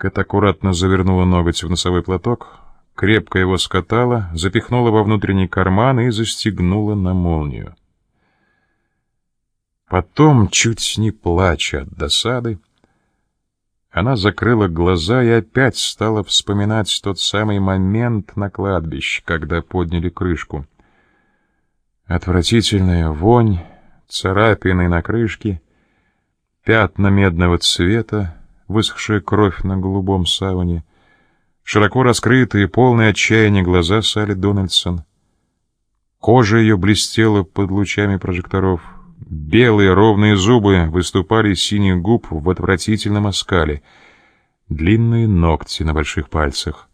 Кэт аккуратно завернула ноготь в носовой платок, крепко его скатала, запихнула во внутренний карман и застегнула на молнию. Потом, чуть не плача от досады, она закрыла глаза и опять стала вспоминать тот самый момент на кладбище, когда подняли крышку. Отвратительная вонь, царапины на крышке, пятна медного цвета, высохшая кровь на голубом саване, широко раскрытые, полные отчаяния глаза Салли Дональдсон. Кожа ее блестела под лучами прожекторов — Белые ровные зубы выступали из синих губ в отвратительном оскале. Длинные ногти на больших пальцах.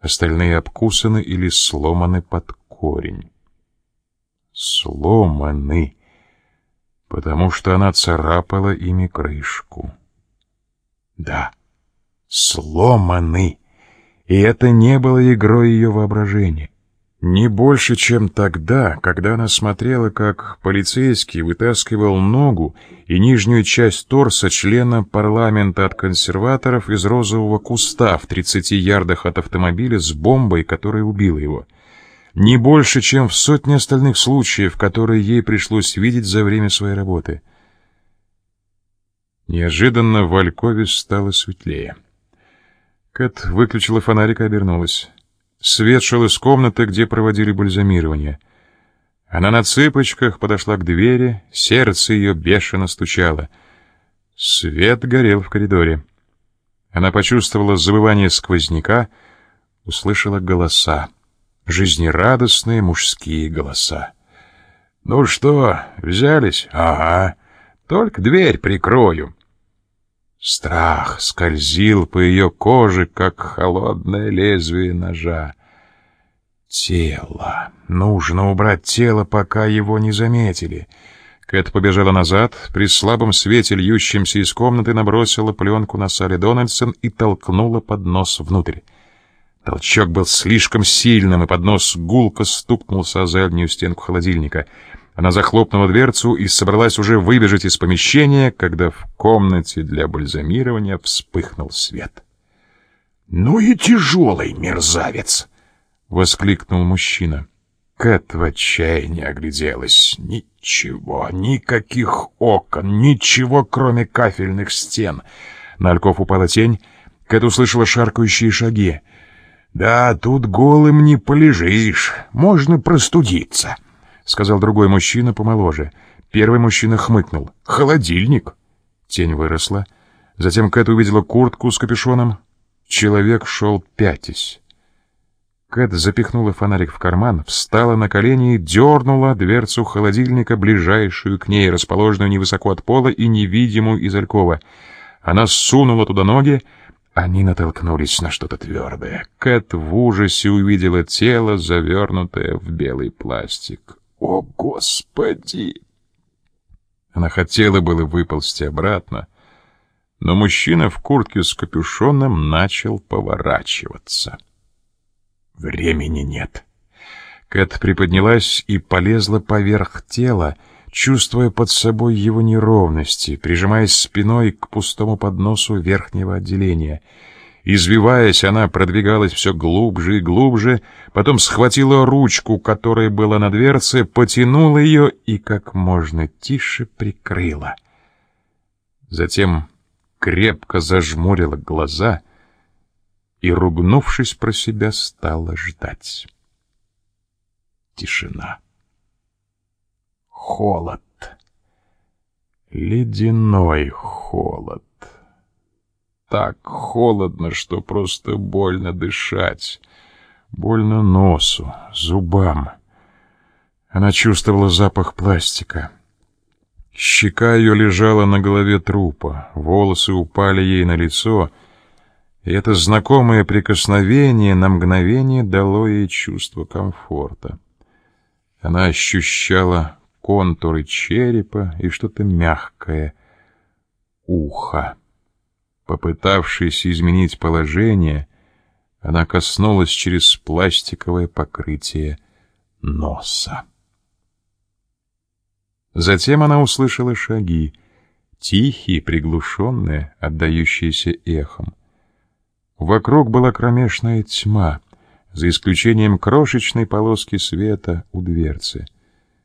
Остальные обкусаны или сломаны под корень. Сломаны, потому что она царапала ими крышку. Да, сломаны, и это не было игрой ее воображения. Не больше, чем тогда, когда она смотрела, как полицейский вытаскивал ногу и нижнюю часть торса члена парламента от консерваторов из розового куста в 30 ярдах от автомобиля с бомбой, которая убила его. Не больше, чем в сотне остальных случаев, которые ей пришлось видеть за время своей работы. Неожиданно в Алькове стало светлее. Кэт выключила фонарик и обернулась. Свет шел из комнаты, где проводили бальзамирование. Она на цыпочках подошла к двери, сердце ее бешено стучало. Свет горел в коридоре. Она почувствовала забывание сквозняка, услышала голоса. Жизнерадостные мужские голоса. «Ну что, взялись? Ага. Только дверь прикрою». Страх скользил по ее коже, как холодное лезвие ножа. Тело. Нужно убрать тело, пока его не заметили. Кэт побежала назад, при слабом свете, льющемся из комнаты, набросила пленку на Салли Дональдсон и толкнула поднос внутрь. Толчок был слишком сильным, и поднос гулко стукнулся о заднюю стенку холодильника — она захлопнула дверцу и собралась уже выбежать из помещения, когда в комнате для бальзамирования вспыхнул свет. «Ну и тяжелый мерзавец!» — воскликнул мужчина. Кэт в отчаянии огляделась. Ничего, никаких окон, ничего, кроме кафельных стен. На Альков упала тень. Кэт услышала шаркающие шаги. «Да, тут голым не полежишь, можно простудиться». — сказал другой мужчина помоложе. Первый мужчина хмыкнул. «Холодильник!» Тень выросла. Затем Кэт увидела куртку с капюшоном. Человек шел пятясь. Кэт запихнула фонарик в карман, встала на колени и дернула дверцу холодильника, ближайшую к ней, расположенную невысоко от пола и невидимую из алькова. Она сунула туда ноги, они натолкнулись на что-то твердое. Кэт в ужасе увидела тело, завернутое в белый пластик. «О, Господи!» Она хотела было выползти обратно, но мужчина в куртке с капюшоном начал поворачиваться. Времени нет. Кэт приподнялась и полезла поверх тела, чувствуя под собой его неровности, прижимаясь спиной к пустому подносу верхнего отделения — Извиваясь, она продвигалась все глубже и глубже, потом схватила ручку, которая была на дверце, потянула ее и как можно тише прикрыла. Затем крепко зажмурила глаза и, ругнувшись про себя, стала ждать. Тишина. Холод. Ледяной холод так холодно, что просто больно дышать. Больно носу, зубам. Она чувствовала запах пластика. Щека ее лежала на голове трупа, волосы упали ей на лицо, и это знакомое прикосновение на мгновение дало ей чувство комфорта. Она ощущала контуры черепа и что-то мягкое — ухо. Попытавшись изменить положение, она коснулась через пластиковое покрытие носа. Затем она услышала шаги, тихие, приглушенные, отдающиеся эхом. Вокруг была кромешная тьма, за исключением крошечной полоски света у дверцы —